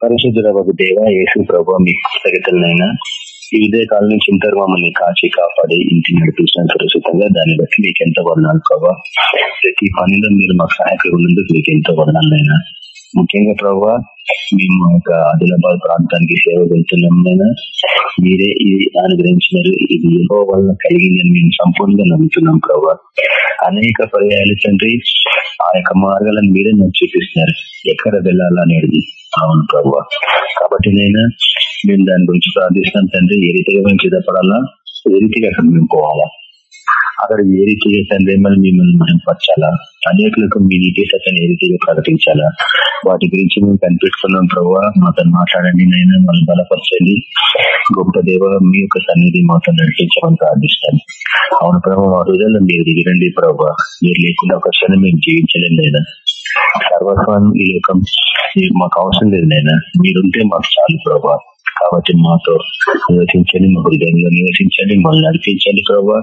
పరిశుద్ధుల ఒక దేవ యేసు ప్రభు మీ కృతజ్ఞతలైనా ఈ విదే కాలం నుంచి ఇంతరు మమ్మల్ని కాచి కాపాడి ఇంటిని నడిపించిన సురక్షితంగా దాన్ని బట్టి మీకు ఎంత వర్ణాలు ప్రభావ ప్రతి పనిలో మీరు మాకు సహాయకులు ఉన్నందుకు మీకు ఎంతో వర్ణాలైనా ముఖ్యంగా ప్రభావ మేము ఒక ఆదిలాబాద్ ప్రాంతానికి సేవ వెళ్తున్నామైనా మీరే ఇది అనుగ్రహించినారు. ఇది ఏవో వల్ల కలిగిందని మేము సంపూర్ణంగా నమ్ముతున్నాం ప్రభావ అనేక పర్యాయాలు తండ్రి ఆ యొక్క మార్గాలను మీరే నాకు చూపిస్తున్నారు. ఎక్కడ వెళ్ళాలనేది అవును ప్రభు. కాబట్టి నేను మేము దాని గురించి ప్రార్థిస్తున్నాం తండ్రి. ఏ రీతిగా మేము సిద్ధపడాలా? ఏ రీతిగా అక్కడ మేము పోవాలా? అక్కడ ఏ రీతిగా తండ్రి మిమ్మల్ని మిమ్మల్ని మనం అనేకులకు మీ నీటి సత్యాన్ని ఏ రీతిగా ప్రకటించాలా? వాటి గురించి మేము కనిపెట్టుకున్నాం ప్రభావ మాతో మాట్లాడండి నేను మళ్ళీ బలపరచండి. గొప్ప దేవ మీ యొక్క సన్నిధి మాతో నడిపించమని ప్రార్థిస్తాను అవును ప్రభావ మా హృదయంలో మీరు దిగిరండి ప్రభావ మీరు లేకుండా ఒక క్షణం మేము జీవించలేం లేదా సర్వస్వం ఈ లోకం మాకు అవసరం లేదు నైనా మీరుంటే మాకు చాలు ప్రభా. కాబట్టి మాతో నివసించండి మా హృదయంలో నివసించండి మమ్మల్ని నడిపించండి ప్రభా.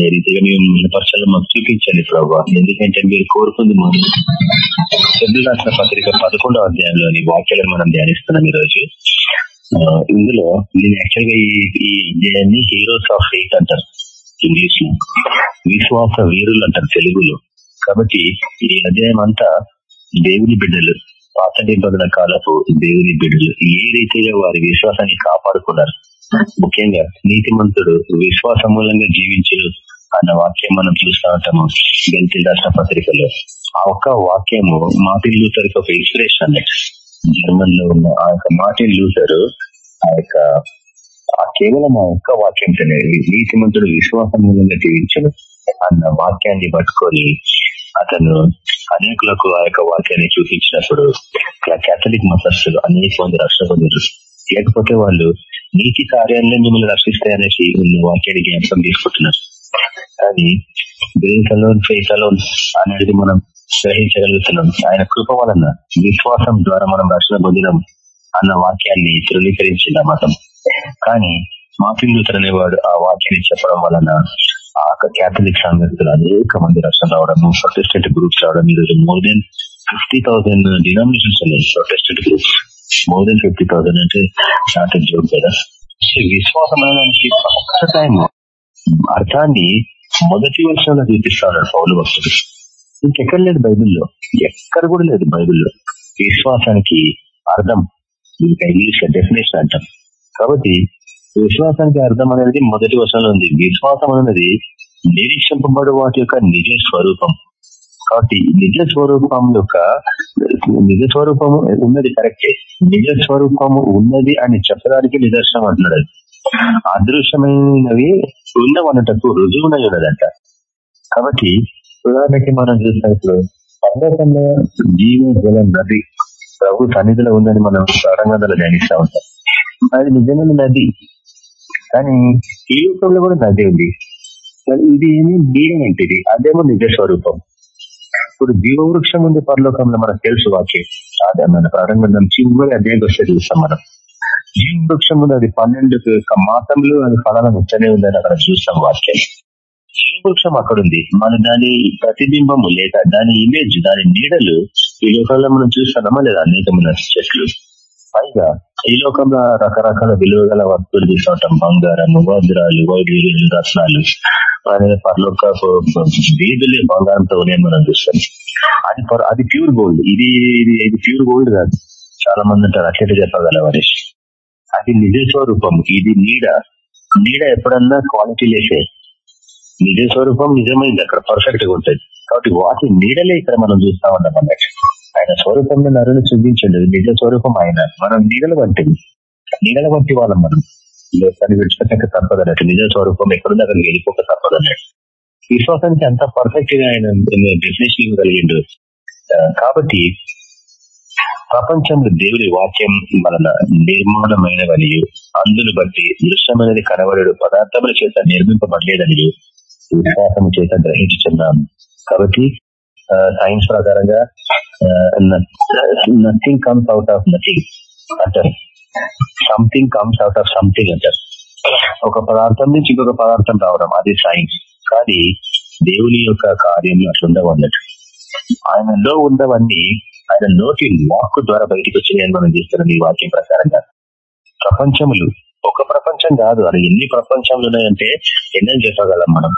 ఏ రీతిగా మేము పరచాలో మాకు చూపించండి ప్రభా. ఎందుకంటే మీరు కోరుకుంది మనం తెలుగు రాసిన పత్రిక పదకొండవ అధ్యాయంలోని వాక్యాలను మనం ధ్యానిస్తున్నాం ఈ రోజు ఇందులో నేను యాక్చువల్గా ఈ అధ్యాయాన్ని హీరోస్ ఆఫ్ ఫెయిత్ అంటారు. ఇంగ్లీష్లో విశ్వాస వీరులు అంటారు తెలుగులో. కాబట్టి ఈ అధ్యాయం అంతా దేవుని బిడ్డలు పాత నిబంధన కాలపు దేవుని బిడ్డలు ఏ రీతిగా వారి విశ్వాసాన్ని కాపాడుకున్నారు. ముఖ్యంగా నీతిమంతుడు విశ్వాస మూలంగా జీవించరు అన్న వాక్యం మనం చూస్తూ ఉంటాము గెలిచి రాష్ట్ర పత్రికలో. ఆ ఒక్క వాక్యము మార్టిన్ లూథర్ ఒక ఇన్స్పిరేషన్ అన్నట్టు జర్మన్లో ఉన్న ఆ యొక్క మార్టిన్ లూథర్ ఆ యొక్క కేవలం ఆ ఒక్క వాక్యం నీతిమంతుడు విశ్వాసం మూలంగా జీవించడు. అన్న వాక్యాన్ని పట్టుకొని అతను అనేకులకు ఆ యొక్క వాక్యాన్ని చూపించినప్పుడు కేథలిక్ మతస్థులు అనేక మంది రక్షణ లేకపోతే వాళ్ళు నీతి కార్యాలయం మిమ్మల్ని రక్షిస్తాయనేసి ఉన్న వాక్యాన్ని జ్ఞాపకం తీసుకుంటున్నారు కానీ గ్రేసలోన్ ఫేసలోన్ అనేది మనం గ్రహించగలుగుతున్నాం. ఆయన కృప వలన విశ్వాసం ద్వారా మనం రక్షణ పొందినం అన్న వాక్యాన్ని ధృవీకరించింది మతం. కానీ మార్టిన్ లూథర్ అనేవాడు ఆ వాక్యాన్ని చెప్పడం వలన ఆ క్యాథలిక్ సంఘస్థులు అనేక మంది రక్షణ రావడం ప్రొటెస్టెంట్ గ్రూప్స్ రావడం ఈరోజు more than fifty thousand denominations ఉన్నాయి Protestant groups more than fifty thousand అంటే నాట్ జోక్ కదా. విశ్వాసం అనడానికి టైం అర్థాన్ని మొదటి వర్షంలో చూపిస్తాడు పౌలు భక్తుడు. ఇంకెక్కడ లేదు బైబిల్లో? ఎక్కడ కూడా లేదు బైబిల్లో. విశ్వాసానికి అర్థం. ఇంకా ఇంగ్లీష్ డెఫినేషన్ అంటాం. కాబట్టి విశ్వాసానికి అర్థం అనేది మొదటి వర్షంలో ఉంది. విశ్వాసం అనేది నిరీక్షింపబడు వాటి యొక్క నిజ స్వరూపం. కాబట్టి నిజ స్వరూపం యొక్క నిజ స్వరూపము ఉన్నది కరెక్టే. నిజ స్వరూపము ఉన్నది అని చెప్పడానికి నిదర్శనం అంటున్నాడు అదృశ్యమైనవి ఉండవన్నటకు రుజువునై ఉన్నదంట. కాబట్టి ఉదాహరణకి మనం చూసినప్పుడు పర్వతంలో జీవ జల నది ప్రభు సన్నిధిలో ఉందని మనం ప్రారంభంలో ధ్యానిస్తూ ఉంటాం. అది నిజమైన నది. కానీ ఈ రూపంలో కూడా అదే ఉంది ఇది ఏమి నీడ వంటిది అదేమో నిజ స్వరూపం. ఇప్పుడు జీవవృక్షం ఉంది పరలోకంలో మనకు తెలుసు వాక్యం. అదే మన ప్రారంభం చివరి అదే వస్తే చూస్తాం మనం. జీవవృక్షం ఉంది అది పన్నెండు మాసంలో అది ఫలాలను ఇచ్చనే ఉందని అక్కడ చూస్తాం వాక్యం. జీవవృక్షం అక్కడ ఉంది. మన దాని ప్రతిబింబము లేక దాని ఇమేజ్ దాని నీడలు ఈ లోకంలో మనం చూస్తున్నామా లేదా అనేకమైన చెట్లు? పైగా ఈ లోకంలో రకరకాల విలువ గల వస్తువులు తీసుకుంటాం. బంగారం వజ్రాలు వైద్యులు రత్నాలు. పర్లోక వీధులే బంగారంతో ఉన్నాయని మనం చూస్తాం అది అది ప్యూర్ గోల్డ్. ఇది ఇది ప్యూర్ గోల్డ్ కాదు. చాలా మంది అంటారు అట్లయితే చెప్పగల వరేష్ అది నిజ స్వరూపం. ఇది నీడ. నీడ ఎప్పుడన్నా క్వాలిటీ లేసే. నిజ స్వరూపం నిజమైంది. అక్కడ పర్ఫెక్ట్గా ఉంటుంది. కాబట్టి వాటి నీడలే ఇక్కడ మనం చూస్తా ఉన్నాం అన్నట్టు. ఆయన స్వరూపంలో నరుని చూపించండి నిజ స్వరూపం ఆయన. మనం నీడలు వంటివి నీడల వంటి వాళ్ళం మనం. దాన్ని విడిచిపెట్టక తప్పదన్నట్టు నిజ స్వరూపం ఎక్కడుంది అక్కడ వెళ్ళిపోక తప్పదన్నట్టు విశ్వాసానికి అంత పర్ఫెక్ట్గా ఆయన డెఫినేషన్ కలిగిండు కాబట్టి ప్రపంచంలో దేవుడి వాక్యం వలన నిర్మాణమైనవని అందును బట్టి దృశ్యమైనది కనబడు పదార్థముల చేత నిర్మింపబడలేదని విశ్వాసం చేత గ్రహించుతున్నాం కాబట్టి సైన్స్ ప్రకారంగా nothing comes out of nothing అంటారు. Something comes out of something అంటారు. ఒక పదార్థం నుంచి ఇంకొక పదార్థం రావడం అది సైన్స్ కానీ దేవుని యొక్క కార్యం అట్లుండవు అన్నట్టు ఆయనలో ఉన్నవన్నీ ఆయన నోటి వాక్ ద్వారా బయటకు వచ్చినాయని మనం చూస్తున్నాం ఈ వాక్యం ప్రకారంగా. ప్రపంచములు ఒక ప్రపంచం కాదు అది ఎన్ని ప్రపంచంలో ఉన్నాయంటే ఎన్నని చెప్పగలం మనం?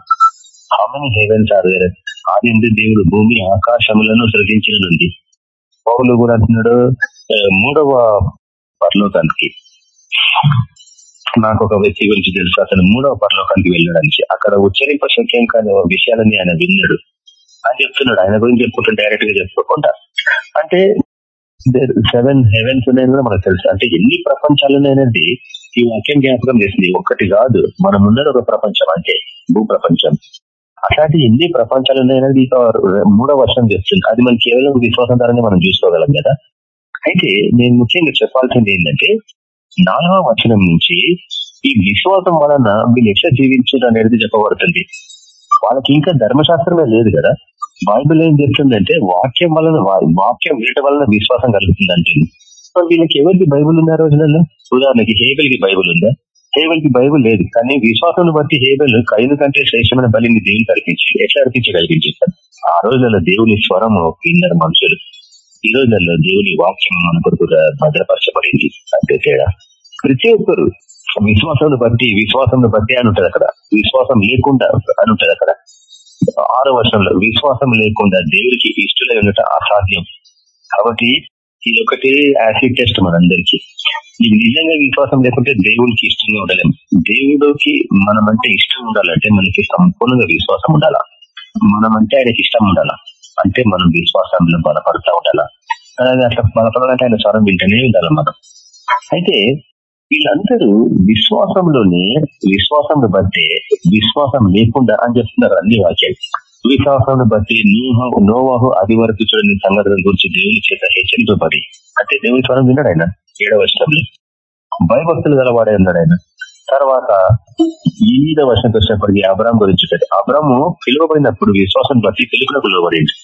How many heavens are there ఆది దేవుడు భూమి ఆకాశములను సృజించినది పౌలు కూడా అంటున్నాడు మూడవ పరలోకానికి. నాకు ఒక వ్యక్తి గురించి తెలుసు. అతను మూడవ పరలోకానికి వెళ్ళడానికి. అక్కడ ఉచ్చరింప శక్యం కాని విషయాలని ఆయన విన్నాడు. అని చెప్తున్నాడు. ఆయన గురించి చెప్పుకుంటే డైరెక్ట్గా చెప్పుకోకుండా. అంటే సెవెన్ హెవెన్స్ ఉన్నాయని కూడా మనకు తెలుసు. అంటే ఎన్ని ప్రపంచాలు ఉన్నాయనేది ఈ వాక్యం జ్ఞాపకం చేసింది. ఒక్కటి కాదు. మనం ఉన్నది ఒక ప్రపంచం అంటే భూ ప్రపంచం అట్లాంటి ఎన్ని ప్రపంచాలు ఉన్నాయనేది ఇక మూడో వర్షం చేస్తుంది. అది మనం కేవలం విశ్వాసం ద్వారానే మనం చూసుకోగలం కదా. అయితే నేను ముఖ్యంగా చెప్పాల్సింది ఏంటంటే నాలుగవ వచనం నుంచి ఈ విశ్వాసం వలన వీళ్ళు ఎట్లా జీవించారు అనేది చెప్పబడుతుంది. వాళ్ళకి ఇంకా ధర్మశాస్త్రమే లేదు కదా. బైబిల్ ఏం చెప్తుందంటే వాక్యం వలన వాక్యం వినటం వలన విశ్వాసం కలుగుతుంది అంటుంది వీళ్ళకి ఎవరికి బైబుల్ ఉంది ఆ రోజులలో? ఉదాహరణకి హేబెల్కి బైబుల్ ఉందా? హేబెల్ బైబుల్ లేదు. కానీ విశ్వాసం బట్టి హేబెల్ కైను కంటే శ్రేష్టమైన బలిని దేవునికి అర్పించి ఎట్లా అర్పించగలిగింది ఆ రోజులలో దేవుని స్వరం విన్నారు మనుషులు. ఈ రోజులలో దేవుని వాక్యం మన కొరకు భద్రపరచబడింది. అంతే తేడా. ప్రతి ఒక్కరు విశ్వాసం బట్టి విశ్వాసం బట్టి అని ఉంటది అక్కడ. విశ్వాసం లేకుండా అని ఉంటది అక్కడ. ఆరో వర్షంలో విశ్వాసం లేకుండా దేవుడికి ఇష్టలై ఉండటం అసాధ్యం. కాబట్టి ఇది ఒకటి యాసిడ్ టెస్ట్ మనందరికీ. నీకు నిజంగా విశ్వాసం లేకుంటే దేవుడికి ఇష్టంగా ఉండలేము దేవుడికి మనమంటే ఇష్టం ఉండాలంటే మనకి సంపూర్ణంగా విశ్వాసం ఉండాలా? మనమంటే ఆయనకి ఇష్టం ఉండాలా? అంటే మనం విశ్వాసంలో బలపడతా ఉండాలా? అలాగే అట్లా బలపడాలంటే ఆయన స్వరం వింటనే ఉండాలి మనం? అయితే వీళ్ళందరూ విశ్వాసంలోనే విశ్వాసం బట్టే విశ్వాసం లేకుండా అని చెప్తున్నారు అన్ని వాక్యాలు. విశ్వాసం బట్టి నోహ నోవాహు అది వరకు చూడని సంగతుల గురించి దేవుని చేత హెచ్చరించబడి అంటే దేవుని స్వరం విన్నాడు ఆయన? ఏడవ వర్షంలో భయభక్తులు గలవాడే ఉన్నాడు ఆయన. తర్వాత ఈద వర్షంకి వచ్చినప్పటికీ అబ్రామ్ గురించి అబ్రాము పిలువబడినప్పుడు విశ్వాసం బట్టి పిలుపునకు లోబడింది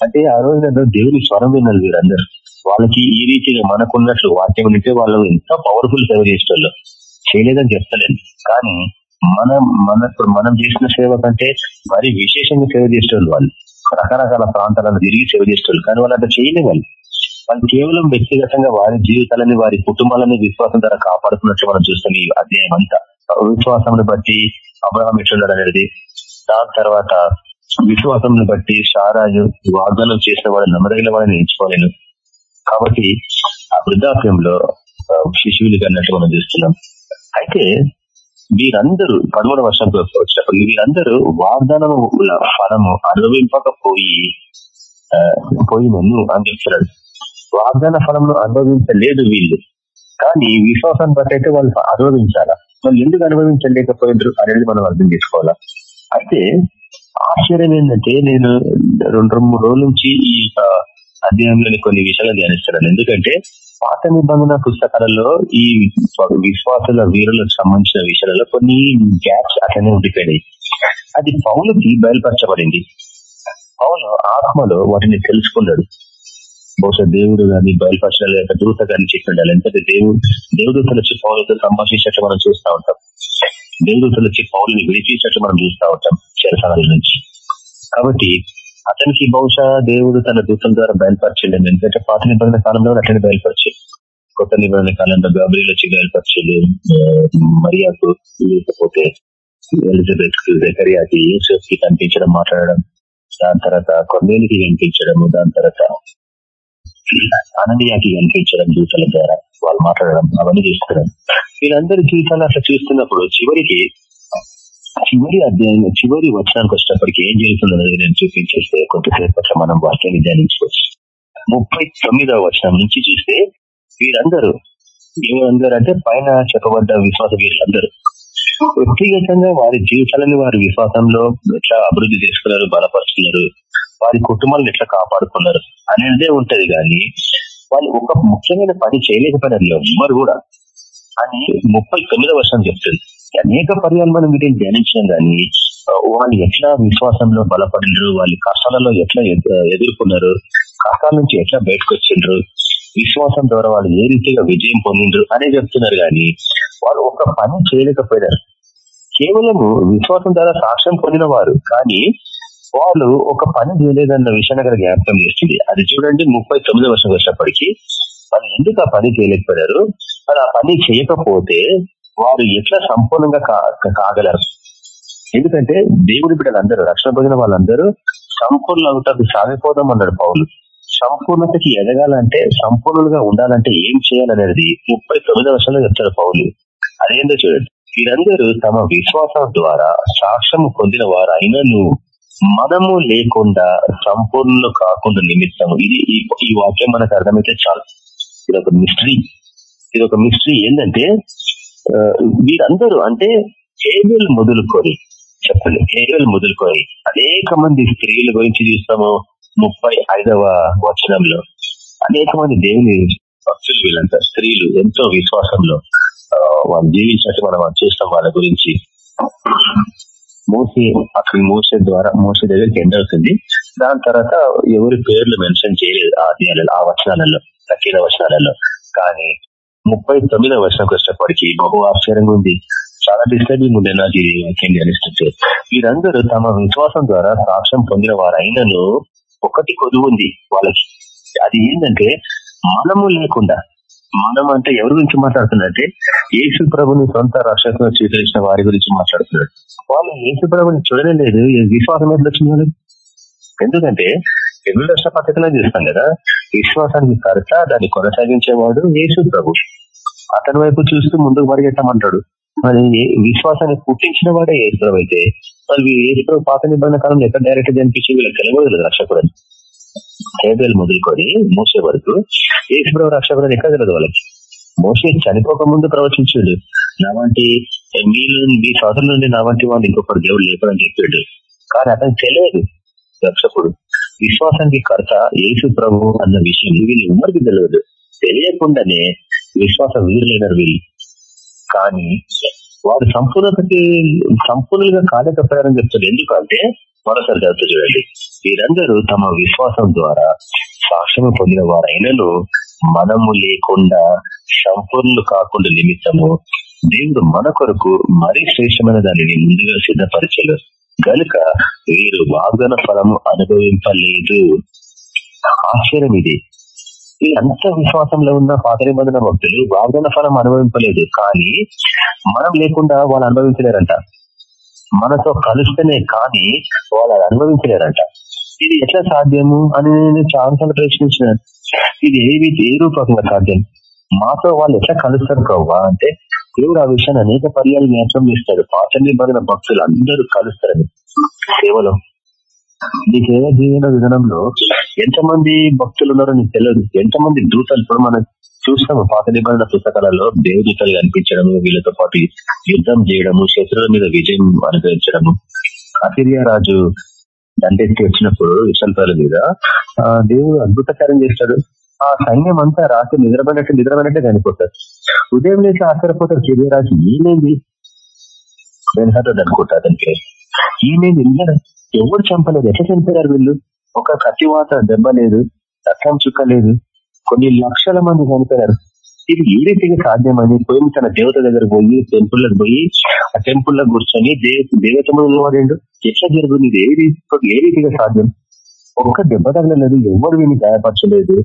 అంటే ఆ రోజు దేవుని స్వరం విన్నారు వీరందరూ. వాళ్ళకి ఈ రీతిగా మనకున్నట్లు వాక్యం ఉంటే వాళ్ళు ఎంత పవర్ఫుల్ సేవ చేసేవాళ్ళు చేయలేదని చెప్తలేదు కానీ మనం మన మనం చేసిన సేవ కంటే మరి విశేషంగా సేవ చేసేవాళ్ళు వాళ్ళు. రకరకాల ప్రాంతాలను తిరిగి సేవ చేసేవాళ్ళు. కానీ వాళ్ళు అట్లా చేయలే వాళ్ళు. వాళ్ళు కేవలం వ్యక్తిగతంగా వారి జీవితాలని వారి కుటుంబాలని విశ్వాసం ద్వారా కాపాడుతున్నట్టు మనం చూస్తాం ఈ అధ్యాయం అంతా. విశ్వాసం బట్టి అబ్రహం ఎట్లున్నాడు అనేది. దాని తర్వాత విశ్వాసంను బట్టి షారాజు వాగ్దానం చేసిన వాడు నమ్మదగిన వాడిని ఎంచుకోలేను. కాబట్టి ఆ వృద్ధాప్యంలో శిశువులు కన్నట్టు మనం చూస్తున్నాం. అయితే వీరందరూ పదమూడు వర్షంతో వచ్చినప్పుడు వీరందరూ వాగ్దానము ఫలము అనుభవింపకపోయి ఆ, పోయినను అని చెప్తున్నాడు వాగ్దాన ఫలంను అనుభవించలేదు వీళ్ళు. కానీ విశ్వాసాన్ని బట్టి అయితే వాళ్ళు అనుభవించాలా? వాళ్ళు ఎందుకు అనుభవించలేకపోయినారు అనేది మనం అర్థం చేసుకోవాలా? అయితే ఆశ్చర్యం ఏంటంటే నేను రెండు మూడు రోజుల నుంచి ఈ ఆ, అధ్యాయంలోని కొన్ని విషయాలు ధ్యానిస్తున్నాను. ఎందుకంటే పాత నిబంధన పుస్తకాలలో ఈ విశ్వాసుల వీరులకు సంబంధించిన విషయాలలో కొన్ని గ్యాప్స్ అట్లనే ఉండిపోయినాయి. అది పౌలకి బయలుపరచబడింది. పౌలు ఆత్మలో వాటిని తెలుసుకున్నాడు. బహుశా దేవుడు కానీ బయలుపరచడం లేక దూత గాని చెప్పిండాలి ఎందుకంటే దేవుడు దేవుడు వచ్చి పౌలతో సంభాషించట్టు మనం చూస్తూ ఉంటాం. దేవుడు వచ్చి పౌరుని విడిపించినట్లు మనం చూస్తూ ఉంటాం చెరసాల నుంచి. కాబట్టి అతనికి బహుశా దేవుడు తన దూతం ద్వారా బయలుపరచలేదు ఎందుకంటే పాత నిబంధన కాలంలో అట్లనే బయలుపరచారు కొత్త నిబంధన కాలంలో గబరీలు వచ్చి బయలుపరచలేదు మరియాకు లేకపోతే ఎలిజబెత్కు జకరియాకి యూసెఫ్కి కనిపించడం మాట్లాడడం దాని తర్వాత కొన్నేళ్ళకి కనిపించడము దాని తర్వాత ఆనందయాకి కనిపించడం జీవితాల ద్వారా వాళ్ళు మాట్లాడడం అవన్నీ చేస్తున్నారు. వీళ్ళందరి జీవితాలు అట్లా చూస్తున్నప్పుడు చివరికి చివరి అధ్యాయం చివరి వచనానికి వచ్చినప్పటికీ ఏం జరుగుతుందో నేను చూపించేస్తే కొంతసేపు అట్లా మనం వాక్యాన్ని ధ్యానించుకోవచ్చు. ముప్పై తొమ్మిదవ వచనం నుంచి చూస్తే వీరందరూ ఎవరందరూ అంటే పైన చెప్పబడ్డ విశ్వాస వీరులందరూ వ్యక్తిగతంగా వారి జీవితాలను వారి విశ్వాసంలో ఎట్లా అభివృద్ధి చేసుకున్నారు బలపరుచుకున్నారు వారి కుటుంబాలను ఎట్లా కాపాడుకున్నారు అనేదే ఉంటది కానీ వాళ్ళు ఒక ముఖ్యమైన పని చేయలేకపోయినారు ఎవ్వరు కూడా. అని ముప్పై తొమ్మిదవ వర్షం చెప్తుంది. అనేక పర్యాలు మనం వీటిని ధ్యానించాం కానీ వాళ్ళు ఎట్లా విశ్వాసంలో బలపడినారు వాళ్ళ కష్టాలలో ఎట్లా ఎదుర్కొన్నారు కష్టాల నుంచి ఎట్లా బయటకు వచ్చిండ్రు విశ్వాసం ద్వారా వాళ్ళు ఏ రీతిగా విజయం పొందిండ్రు అనే చెప్తున్నారు కానీ వాళ్ళు ఒక పని చేయలేకపోయినారు. కేవలము విశ్వాసం ద్వారా సాక్ష్యం పొందిన వారు. కానీ వాళ్ళు ఒక పని చేయలేదన్న విషయాన్ని అక్కడ జ్ఞాపకం చేస్తుంది అది చూడండి ముప్పై తొమ్మిది వర్షం వచ్చినప్పటికీ వాళ్ళు ఎందుకు ఆ పని చేయలేకపోయారు మరి ఆ పని చేయకపోతే వారు ఎట్లా సంపూర్ణంగా కాగలరు? ఎందుకంటే దేవుడి బిడ్డలందరూ రక్షణ పొందిన వాళ్ళందరూ సంపూర్ణ అవుతారు సాగిపోదాం అన్నాడు పౌరులు సంపూర్ణతకి ఎదగాలంటే సంపూర్ణంగా ఉండాలంటే ఏం చేయాలనేది ముప్పై తొమ్మిది వర్షంలో చెప్తారు పౌలు. అదేందో చూడండి. వీరందరూ తమ విశ్వాసం ద్వారా సాక్ష్యం పొందిన వారు మనము లేకుండా సంపూర్ణ కాకుండా నిమిత్తము. ఇది ఈ వాక్యం మనకు అర్థమైతే చాలు. ఇది ఒక మిస్టరీ ఇది ఒక మిస్టరీ ఏంటంటే వీరందరూ అంటే హేబెల్ మొదలుకొని చెప్పండి హేబెల్ మొదలుకొని అనేక మంది స్త్రీల గురించి చూస్తాము. ముప్పై ఐదవ వచనంలో అనేక మంది దేవుని భక్తులు వీళ్ళంతా స్త్రీలు ఎంతో విశ్వాసంలో వాళ్ళు జీవించినట్టు మనం చూస్తాం వాళ్ళ గురించి. మోసే అక్కడ మోసే ద్వారా మోసే దగ్గరికి ఎండ్ అవుతుంది. దాని తర్వాత ఎవరి పేర్లు మెన్షన్ చేయలేదు ఆ అధ్యాయాలలో ఆ వచనాలలో తక్కిన వచనాలలో. కానీ ముప్పై తొమ్మిదవ వచనంకి వచ్చేప్పటికీ బహు ఆశ్చర్యంగా ఉంది. చాలా డిస్టర్బింగ్ ఉండే నాకు ఇది వాక్యం ధ్యానిస్తుంటే. వీరందరూ తమ విశ్వాసం ద్వారా సాక్ష్యం పొందిన వారైనను ఒకటి కొదువు ఉంది వాళ్ళకి. అది ఏంటంటే మనము లేకుండా మనం అంటే ఎవరి గురించి మాట్లాడుతున్నట్టే యేసు ప్రభుని సొంత రక్షకులు స్వీకరించిన వారి గురించి మాట్లాడుతున్నాడు వాళ్ళు యేసు ప్రభుని చూడలేదు విశ్వాసం ఎట్లా వచ్చింది ఎందుకంటే ఎన్ని దర్శన పద్ధతిలో చూస్తాం కదా విశ్వాసానికి కర్త దాన్ని కొనసాగించేవాడు యేసు ప్రభు. అతని వైపు చూస్తూ ముందుకు పరిగెట్టమంటాడు మరి విశ్వాసాన్ని పుట్టించిన వాడే ఏసుప్రభు అయితే మరి ఏసుప్రభు పాత నిబంధన కాలంలో ఎక్కడ డైరెక్ట్ కనిపించింది వీళ్ళకి తెలియదు రక్షకుడు హేబేలు మొదలుకొని మోసే వరకు ఏసుప్రభు రక్షకుడు ఎక్కడ తెలియదు వాళ్ళకి? మోసే చనిపోక ముందు ప్రవచించాడు. నా వంటి మీలో మీ సోదరుల నుండి నా వంటి వాళ్ళు ఇంకొకటి దేవుడు లేపడని చెప్పాడు. కానీ అతనికి తెలియదు రక్షకుడు. విశ్వాసానికి కర్త యేసు ప్రభు అన్న విషయం వీళ్ళు ఎవరికి తెలియదు. తెలియకుండానే విశ్వాస వీరులైనారు వీళ్ళు. కానీ వారు సంపూర్ణతకి సంపూర్ణంగా కాలేకపోయారని చెప్తారు ఎందుకంటే మరోసారి చదువుతూ చూడండి. వీరందరూ తమ విశ్వాసం ద్వారా సాక్ష్యం పొందిన వారైనను మనము లేకుండా సంపూర్ణులు కాకుండా నిమిత్తము దేవుడు మన కొరకు మరీ శ్రేష్టమైన దానిని ముందుగా సిద్ధపరచలు గనుక వీరు వాగ్దాన ఫలము అనుభవింపలేదు. ఆశ్చర్యం ఇది. అంత విశ్వాసంలో ఉన్న పాత నిబంధన భక్తులు వాగ్దాన ఫలం అనుభవింపలేదు. కానీ మనం లేకుండా వాళ్ళు అనుభవించలేరంట. మనతో కలిస్తేనే కానీ వాళ్ళు అనుభవించలేరంట. ఇది ఎట్లా సాధ్యము అని నేను చాలా ప్రశ్నించిన ఇది ఏవి ఏ రూపకంగా సాధ్యం? మాతో వాళ్ళు ఎట్లా కలుస్తారు ప్రవ్వా? అంటే దేవుడు ఆ విషయాన్ని అనేక పర్యాలు జ్ఞాపకం చేస్తాడు. పాత నిబంధన భక్తులు అందరూ కలుస్తారని. సేవలో నీ సేవ జీవన విధానంలో ఎంతమంది భక్తులు ఉన్నారో నీకు తెలియదు. ఎంతమంది దూతలు? ఇప్పుడు మనం చూస్తాము పాత నిబంధన పుస్తకాలలో దేవదూతలు కనిపించడము వీళ్ళతో పాటు యుద్ధం చేయడము శత్రువుల మీద విజయం అనుగ్రహించడము. అసిరియా రాజు దండెత్తి వచ్చినప్పుడు విషంతాల మీద దేవుడు అద్భుత కార్యం చేస్తాడు. ఆ సైన్యం అంతా రాత్రి నిద్రపోయినట్టు నిద్రపోయినట్టే చనిపోతారు. ఉదయం లేచి ఆశ్చర్యపోతారు. సిరియరాజు ఏమేంది? బెన్హదద్ అనుకుంటా అతనికి. ఏమేంది ఎవరు చంపలేదు? ఎట్లా చంపారు వీళ్ళు? ఒక కత్తివాత దెబ్బ లేదు రక్తం చుక్క లేదు కొన్ని లక్షల మంది చనిపోయారు. ఇది ఏ రీతిగా సాధ్యమని పోయి తన దేవత దగ్గర పోయి టెంపుల్లకు పోయి ఆ టెంపుల్లో కూర్చొని దేవత వాడు ఎట్లా జరుగుతుంది ఏ రీతి ఏ రీతిగా సాధ్యం? ఒక్క దెబ్బ తగలలేదు ఎవరు వీళ్ళు గాయపరచలేదు.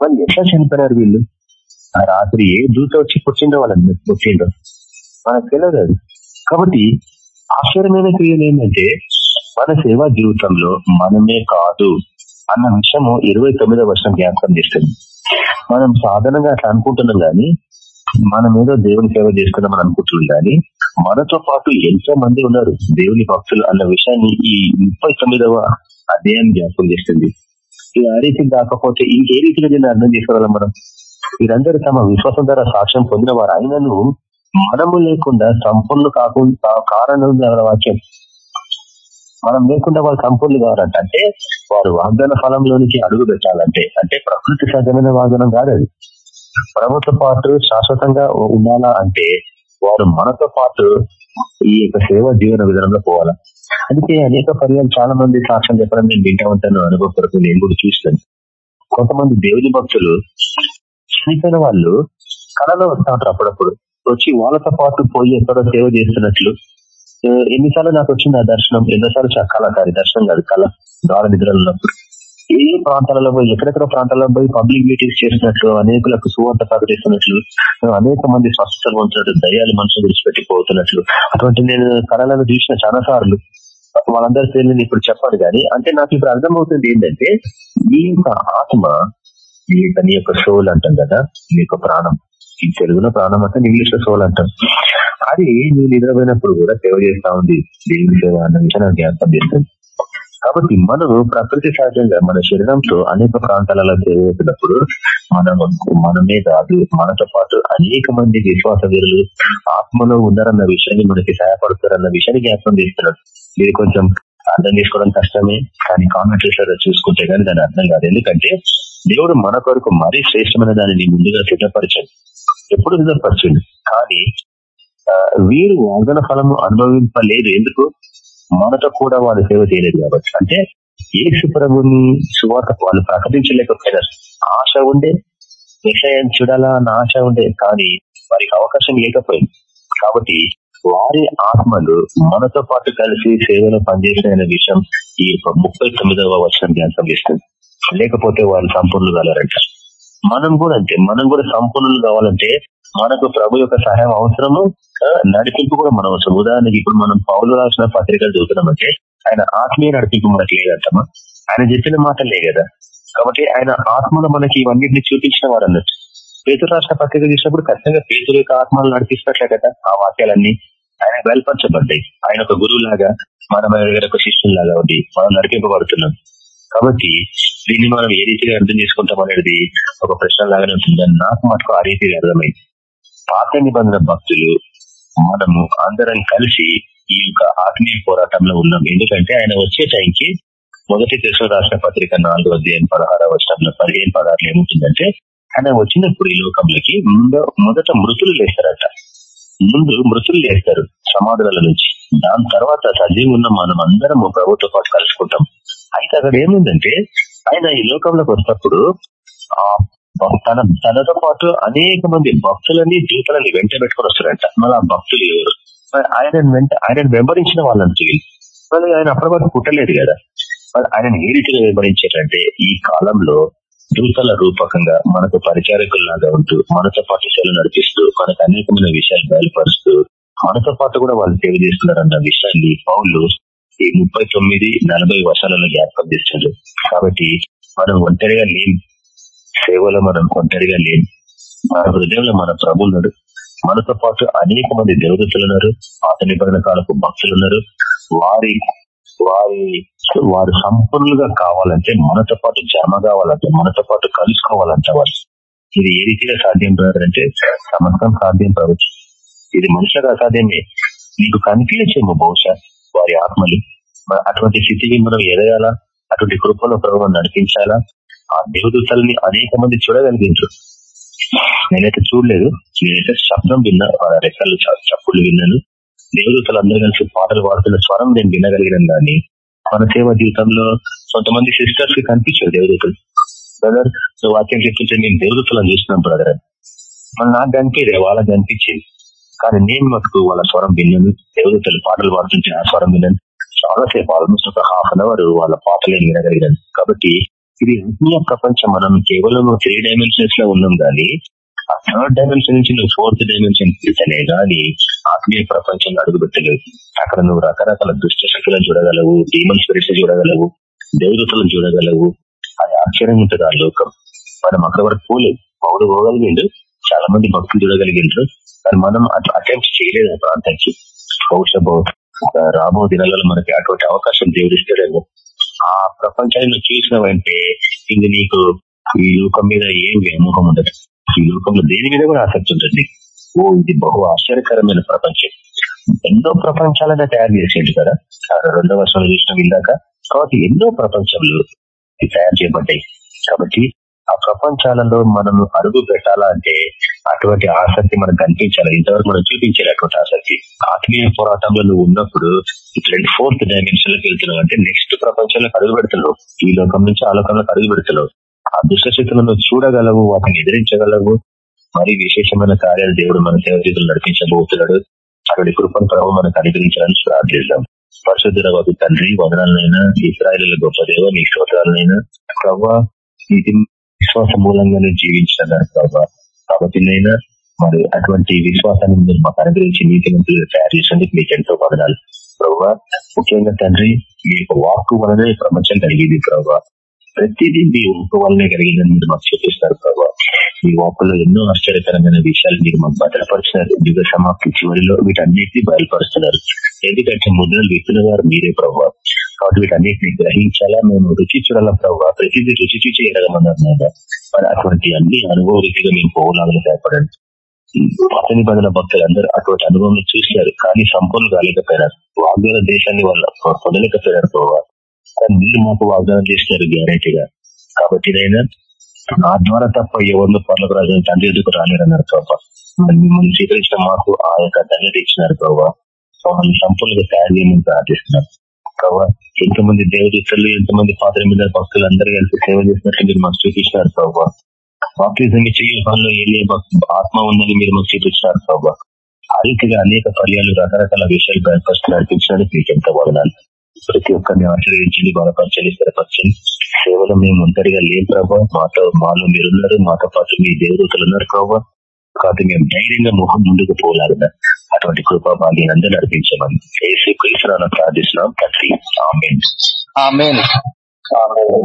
వాళ్ళు ఎట్లా చనిపోయారు వీళ్ళు? ఆ రాత్రి ఏ దూత వచ్చి కూర్చుండో వాళ్ళని కూర్చుండో మనకు తెలియదు కాబట్టి ఆశ్చర్యమైన క్రియలు ఏంటంటే మన సేవా జీవితంలో మనమే కాదు అన్న విషయము ఇరవై తొమ్మిదో వర్షం జ్ఞాపకం చేస్తుంది. మనం సాధారణంగా అట్లా అనుకుంటున్నాం కానీ మనం ఏదో దేవుని సేవ చేసుకుందామని అనుకుంటున్నాం కానీ మనతో పాటు ఎంతో మంది ఉన్నారు దేవుని భక్తులు అన్న విషయాన్ని ఈ ముప్పై తొమ్మిదవ అధ్యాయం జ్ఞాపకం చేస్తుంది. ఇది ఆ రీతి కాకపోతే ఇంకే రీతిగా దీన్ని అర్థం చేసుకోవాలి మనం. వీరందరూ తమ విశ్వాసం ద్వారా సాక్ష్యం పొందిన వారు అయినను మనము లేకుండా సంపూర్ణులు కాకుండా కారణం వాక్యం. మనం లేకుండా వాళ్ళు సంపూర్ణులు కావాలంట. అంటే వారు వాగ్దాన ఫలంలోనికి అడుగు పెట్టాలంటే. అంటే ప్రకృతి సహజమైన వాగ్దానం కాదు అది. ప్రభుత్వ పాటు శాశ్వతంగా ఉండాలా అంటే వారు మనతో పాటు ఈ యొక్క సేవ జీవన విధానంలో పోవాలా. అందుకే అనేక పర్యాలు చాలా మంది సాక్ష్యం చెప్పడం నేను వింటా ఉంటాను అనుభవపడుతుంది నేను కూడా చూస్తాను. కొంతమంది దేవుని భక్తులు చనిపోయిన వాళ్ళు కళలో వస్తా ఉంటారు అప్పుడప్పుడు వచ్చి వాళ్ళతో పాటు పోయి ఎక్కడో సేవ చేస్తున్నట్లు. ఎన్నిసార్లు నాకు వచ్చింది ఆ దర్శనం? ఎన్నోసార్లు కళాకారి దర్శనం కాదు కళ. ద్వార నిద్రలు ఉన్నప్పుడు. ఏ ప్రాంతాలలో పోయి ఎక్కడెక్కడ ప్రాంతాలలో పోయి పబ్లిక్ మీటింగ్స్ చేసినట్లు అనేకులకు సువార్త ప్రకటిస్తున్నట్లు అనేక మంది స్వస్థలు ఉంటున్నట్టు దయ్యాలు మనసు విడిచిపెట్టిపోతున్నట్లు అటువంటి నేను కళలను చూసిన చాలా సార్లు వాళ్ళందరి పేర్లు ఇప్పుడు చెప్పాను కానీ అంటే నాకు ఇప్పుడు అర్థమవుతుంది ఏంటంటే ఈ యొక్క ఆత్మ ఈ నీ యొక్క సోల్ అంటాం కదా మీ యొక్క ప్రాణం. ఈ తెలుగులో ప్రాణం అంటే ఇంగ్లీష్లో సోల్ అంటాం అది నువ్వు నిద్రపోయినప్పుడు కూడా సేవ చేస్తా ఉంది. దేవుని సేవ అన్న విషయం నాకు జ్ఞాపకం చేస్తుంది కాబట్టి మనం ప్రకృతి సహజంగా మన శరీరంతో అనేక ప్రాంతాలలో చేస్తున్నప్పుడు మనం మన మీద మనతో పాటు అనేక మంది విశ్వాస వీరులు ఆత్మలో ఉన్నారన్న విషయాన్ని మనకి సహాయపడతారన్న విషయాన్ని జ్ఞాపకం చేస్తున్నాడు మీరు కొంచెం అర్థం చేసుకోవడం కష్టమే కానీ కామెంటరీస్ చూసుకుంటే కానీ దాని అర్థం కాదు. ఎందుకంటే దేవుడు మన కొరకు మరీ శ్రేష్టమైన దానిని ముందుగా సిద్ధపరచండి. ఎప్పుడు సిద్ధపరచండి. కానీ వీరు వాదన ఫలము అనుభవింపలేదు. ఎందుకు? మనతో కూడా వాళ్ళు సేవ చేయలేదు కాబట్టి. అంటే ఏ ప్రభుని సువార్త వాళ్ళు ప్రకటించలేకపోయినారు. ఆశ ఉండే విషయం చూడాలా అన్న ఆశ ఉండే కానీ వారికి అవకాశం లేకపోయింది. కాబట్టి వారి ఆత్మలు మనతో పాటు కలిసి సేవలు పనిచేసిన విషయం ఈ యొక్క ముప్పై తొమ్మిదవ వచనం ధ్యానం చేస్తుంది. లేకపోతే వాళ్ళు సంపూర్ణులు కలరంట. మనం కూడా అంతే. మనం కూడా సంపూర్ణులు కావాలంటే మనకు ప్రభు యొక్క సహాయం అవసరము నడిపింపు కూడా మనం అవసరం. ఉదాహరణకి ఇప్పుడు మనం పౌలు రాసిన పత్రికలు చదువుతున్నామంటే ఆయన ఆత్మీయ నడిపింపు మనకి లేదంటమా ఆయన చెప్పిన మాటలే కదా. కాబట్టి ఆయన ఆత్మలో మనకి ఇవన్నింటినీ చూపించిన వారు అన్నట్టు. పేతురు రాష్ట్ర పత్రిక చూసినప్పుడు ఖచ్చితంగా పేతురు యొక్క ఆత్మలు నడిపిస్తున్నట్లే కదా ఆ వాక్యాలన్నీ. ఆయన బయలుపరచబడ్డాయి. ఆయన ఒక గురువు లాగా మనం ఒక శిష్యుల లాగా ఉంది మనం నడిపింపబడుతున్నాం కాబట్టి దీన్ని మనం ఏ రీతిగా అర్థం చేసుకుంటాం అనేది ఒక ప్రశ్న లాగానే ఉంటుంది. నాకు మటుకు ఆ రీతిగా అర్థమైంది. పాత నిబంధన భక్తులు మనము అందరం కలిసి ఈ యొక్క ఆత్మీయ పోరాటంలో ఉన్నాం. ఎందుకంటే ఆయన వచ్చే టైంకి మొదటి తెలుసు రాష్ట్ర పత్రిక నాలుగో అధ్యాయం పదహారవ వర్షంలో పదిహేను పదహారులు ఏముంటుందంటే ఆయన వచ్చినప్పుడు ఈ లోకంలోకి మొదట మృతులు లేస్తారట. ముందు మృతులు లేస్తారు సమాధుల నుంచి. దాని తర్వాత సజీవం ఉన్న మనం అందరం ప్రభుత్వ పాటు కలుసుకుంటాం. అయితే అక్కడ ఏముందంటే ఆయన ఈ లోకంలోకి వచ్చినప్పుడు ఆ తన తనతో పాటు అనేక మంది భక్తులని దూతలని వెంట పెట్టుకుని వస్తారంట మళ్ళీ ఆ భక్తులు ఎవరు? ఆయన వెంట ఆయన వెంబడించిన వాళ్ళని మళ్ళీ ఆయన అప్పటి వరకు పుట్టలేదు కదా. మరి ఆయన ఏ రీతిగా వెంబడించారంటే ఈ కాలంలో దూతల రూపకంగా మనకు పరిచారకుల్లాగా ఉంటూ మనతో పాటు సేవలు నడిపిస్తూ మనకు అనేకమైన విషయాలు బయలుపరుస్తూ మనతో పాటు కూడా వాళ్ళు సేవ చేస్తున్నారన్న విషయాన్ని పౌలు ఈ ముప్పై తొమ్మిది నలభై వర్షాలలో జ్ఞాపకం చేస్తున్నారు కాబట్టి మనం ఒంటరిగా లేం. సేవలో మనం ఒంటరిగా లేం. మన హృదయంలో మన ప్రభులున్నారు మనతో పాటు అనేక మంది దేవదత్తులు ఉన్నారు. పాత నిబంధన కాలపు భక్తులు ఉన్నారు. వారి వారి వారు సంపూర్ణంగా కావాలంటే మనతో పాటు జమ కావాలంటే మనతో పాటు కలుసుకోవాలంటే వాళ్ళు. ఇది ఏ రీతిగా సాధ్యం అంటే సమస్తం సాధ్యం కావచ్చు. ఇది మనుషులకు అసాధ్యమే నీకు కనిపించేమో బహుశా వారి ఆత్మలు. అటువంటి స్థితికి మనం ఎదగాల? అటువంటి కృపలో ప్రభుత్వం నడిపించాలా? ఆ దేవదూతల్ని అనేక మంది చూడగలిగింటారు నేనైతే చూడలేదు. నేనైతే శబ్దం విన్నా వాళ్ళ రెక్కలు చప్పులు విన్నాను. దేవదూతలు అందరూ కలిసి పాటలు పాడుతున్న స్వరం నేను వినగలిగినాను కానీ మన సేవ జీవితంలో కొంతమంది సిస్టర్స్కి కనిపించారు దేవదూతలు. బ్రదర్ నువ్వు వాక్యం చెప్తుంటే నేను దేవదూతలను చూస్తున్నాను బ్రదర్ అని నాకు కనిపించే వాళ్ళకి కనిపించింది కానీ నేను మటుకు వాళ్ళ స్వరం విన్నాను దేవదూతలు పాటలు పాడుతుంటే ఆ స్వరం విన్నాను. చాలాసేపు ఆల్మోస్ట్ ఒక హాఫ్ అన్ అవర్ వాళ్ళ పాటలే వినగలిగాను కాబట్టి ఇది ఆత్మీయ ప్రపంచం మనం కేవలం త్రీ డైమెన్షన్స్లో ఉన్నాం కానీ ఆ థర్డ్ డైమెన్షన్ నుంచి నువ్వు ఫోర్త్ డైమెన్షన్ వెళ్తేనే కానీ ఆత్మీయ ప్రపంచం అడుగుపెట్టలేదు. అక్కడ నువ్వు రకరకాల దుష్ట శక్తులను చూడగలవు డీమన్ స్పిరిట్స్ చూడగలవు దేవదూతలను చూడగలవు. అది ఆశ్చర్యం ఉంటుంది ఆ లోకం? మనం అక్కడ వరకు పోలేదు. పౌడు పోగలిగిండు. చాలా మంది భక్తులు చూడగలిగిండ్రు. కానీ మనం అట్లా అటెంప్ట్ చేయలేదు ఆ ప్రాంతానికి. బహుశా రాబో దినాలలో మనకి అటువంటి అవకాశం దేవుడిస్తాడేమో. ఆ ప్రపంచాన్ని నువ్వు చూసినావంటే ఇంక నీకు ఈ లోకం మీద ఏం వ్యామోహం ఉండదు. ఈ లోకంలో దేని మీద కూడా ఆసక్తి ఉంటుంది ఓ ఇది బహు ఆశ్చర్యకరమైన ప్రపంచం. ఎన్నో ప్రపంచాలుగా తయారు చేసేది కదా. రెండో వర్షంలో చూసిన ఇందాక కాబట్టి ఎన్నో ప్రపంచంలో తయారు చేయబడ్డాయి. కాబట్టి ఆ ప్రపంచాలలో మనం అడుగు పెట్టాలా అంటే అటువంటి ఆసక్తి మనకు కనిపించాలి. ఇంతవరకు మనం చూపించాలి అటువంటి ఆసక్తి. ఆత్మీయ పోరాటంలో నువ్వు ఉన్నప్పుడు రెండు ఫోర్త్ డైమెన్షన్లోకి వెళ్తున్నావు అంటే నెక్స్ట్ ప్రపంచంలోకి అడుగు పెడుతున్నావు. ఈ లోకం నుంచి ఆ లోకంలోకి అడుగు పెడుతున్నావు. ఆ దుష్టశక్తులను చూడగలవు వాటిని ఎదిరించగలవు. మరి విశేషమైన కార్యాలు దేవుడు మన సేవ జీవితంలో నడిపించబోతున్నాడు. అటువంటి కృపను ప్రభు మనకు అనుగ్రహించాలని ప్రార్థిస్తాం వారి తండ్రి వదనాలనైనా ఇస్రాయల గొప్ప దేవ నీ స్తోత్రాలనైనా ప్రభావ ఇది విశ్వాస మూలంగానే జీవించాలని ప్రభావ కాబట్టి నైనా మరి అటువంటి విశ్వాసాన్ని మీరు మాకు అనుగ్రహించి నీతి మంత్రులు తయారు చేసేందుకు మీకు ఎంతో వదనాలు. ప్రభావ ముఖ్యంగా తండ్రి మీ యొక్క వాక్కు వలనే ప్రపంచం కలిగింది ప్రభావ ప్రతిదీ మీ వాక్కు వల్లనే కలిగిందని మీరు మాకు చూపిస్తారు ప్రభావ మీ వాక్కులో ఎన్నో ఆశ్చర్యకరమైన విషయాలు మీరు మాకు భద్రపరుస్తున్నారు యుగ సమాప్తి చివరిలో వీటన్నిటిని బయలుపరుస్తున్నారు. ఎందుకంటే ముద్రలు విత్తున్న వారు మీరే ప్రభావ కాబట్టి వీటన్నిటిని గ్రహించాలా? మేము రుచి చూడాలా ప్రభావ ప్రతిదీ రుచి చూచి ఎరగమన్నారు మరి అటువంటి అన్ని అనుభవ రీతిగా మేము పోలాగా సహాయపడండి. పాత నిబంధన భక్తులందరూ అటువంటి అనుభవం చూశారు కానీ సంపూర్ణ కాలేకపోయినారు. వాగ్దాన దేశాన్ని వాళ్ళు పొందలేకపోయినారు ప్రభావ కానీ మీరు మాకు వాగ్దానం చేసినారు గ్యారంటీగా. కాబట్టి నైనా నా ద్వారా తప్ప ఎవరిని పర్లకు రాజు తండ్రి ఎదుకు రాలేరన్నారు ప్రభావ మిమ్మల్ని స్వీకరించిన మాకు ఆ యొక్క ధన్యత ఇచ్చినారు ప్రభావ మమ్మల్ని సంపూర్ణంగా తయారు చేయమని ప్రార్థిస్తున్నారు ప్రభావ ఎంతమంది దేవదూతలు ఎంతమంది పాత్ర మీద భక్తులు అందరూ కలిసి సేవ చేసినట్లు మీరు మాకు చూపించినారు ప్రభావ బాప్తిజం జీవితంలో ఏ ఆత్మ ఉందని మీరు మాకు చూపించినారు ప్రభావ ఆ రీతిగా అనేక పర్యాలు రకరకాల విషయాలు బయటపరుస్తూ నడిపించడానికి మీకు ఎంత వదనాలు. ప్రతి ఒక్కరిని ఆశ్రయించింది బలపరచండి స్థిరపరచండి. సేవలో మేము ఒంటరిగా లేం ప్రభావ మాతో మాలో మీరున్నారు. మాతో పాటు మీ దేవదూతలు ఉన్నారు ప్రభావ కాబట్టి మేము ధైర్యంగా ముఖం ముందుకు పోలాగా అటువంటి కృపా భాగ్యం అందరూ నడిపించమని ఏసు కృష్ణ ప్రార్థిస్తున్నాం. తండ్రి ఆమె